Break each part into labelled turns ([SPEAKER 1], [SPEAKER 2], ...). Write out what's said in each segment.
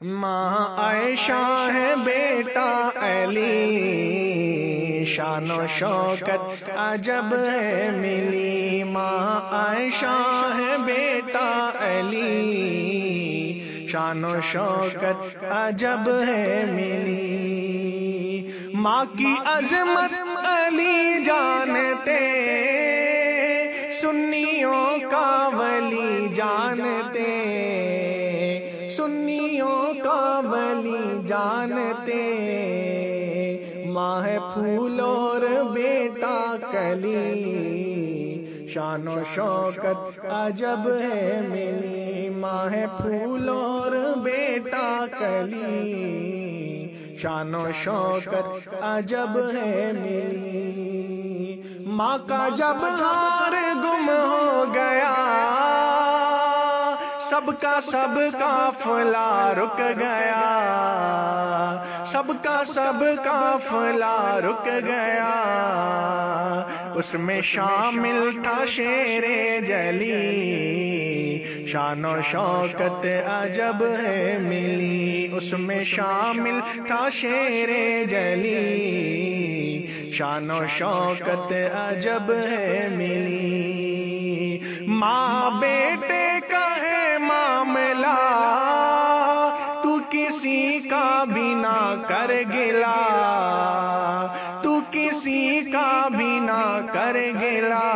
[SPEAKER 1] ماں عائشہ ہے بیٹا علی، شان و شوکت عجب ہے ملی۔ ماں عائشہ ہے بیٹا علی، شان و شوکت عجب ہے ملی۔ ماں کی عظمت علی جانتے، سنیوں کا ولی جانتے۔ سنیوں کا ولی جانتے، ماہ پھول اور بیٹا کلی، شان و شوکت عجب ہے ملی، ماہ پھول اور بیٹا کلی، شان و شوکت عجب ہے ملی۔ ماں کا جب ہار گم ہو گیا سب کا سب کا فلا رک گیا سب کا سب کا فلا رک گیا اس میں شامل تھا شیر جلی شان و شوکت عجب ہے ملی اس میں شامل تھا شیر جلی شان و شوکت عجب ہے ملی ماں بیٹے کسی کا بھی نہ کر گلا۔ تو کسی کا بھی نہ کر گلا۔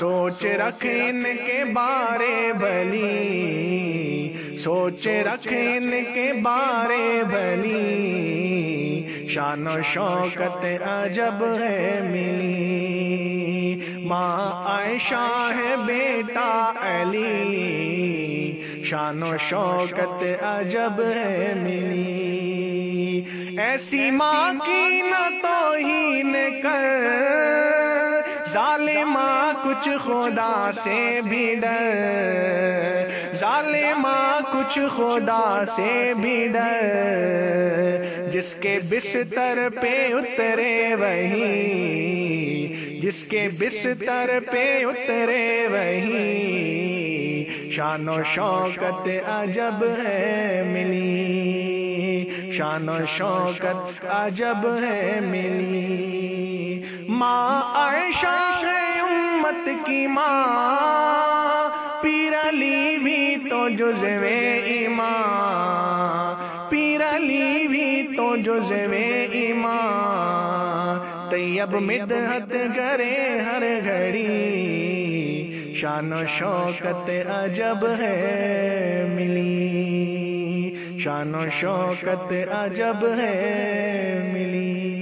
[SPEAKER 1] سوچ رکھن کے بارے بلی سوچ رکھن کے بارے بلی شان و شوکت عجب ہے ملی۔ ماں عائشہ ہے بیٹا علی۔ شان و شوکت عجب ہے ملی۔ ایسی ماں کی نہ تو ہی کر، ظالمہ کچھ خدا سے بھی ڈر۔ ظالمہ کچھ خدا سے بھی ڈر۔ جس کے بستر پہ اترے وہی، جس کے بستر پہ اترے وہی۔ شان و شوکت عجب ہے ملی۔ شان و شوکت عجب ہے ملی۔ ماں عائشہ ہے امت کی ماں۔ پیر علی بھی تو جزوے ایمان۔ پیر علی بھی تو جزوے ایمان۔ طیب مدحت کرے ہر گھڑی۔ شان و شوکت عجب ہے ملی۔ شان و شوکت عجب ہے ملی۔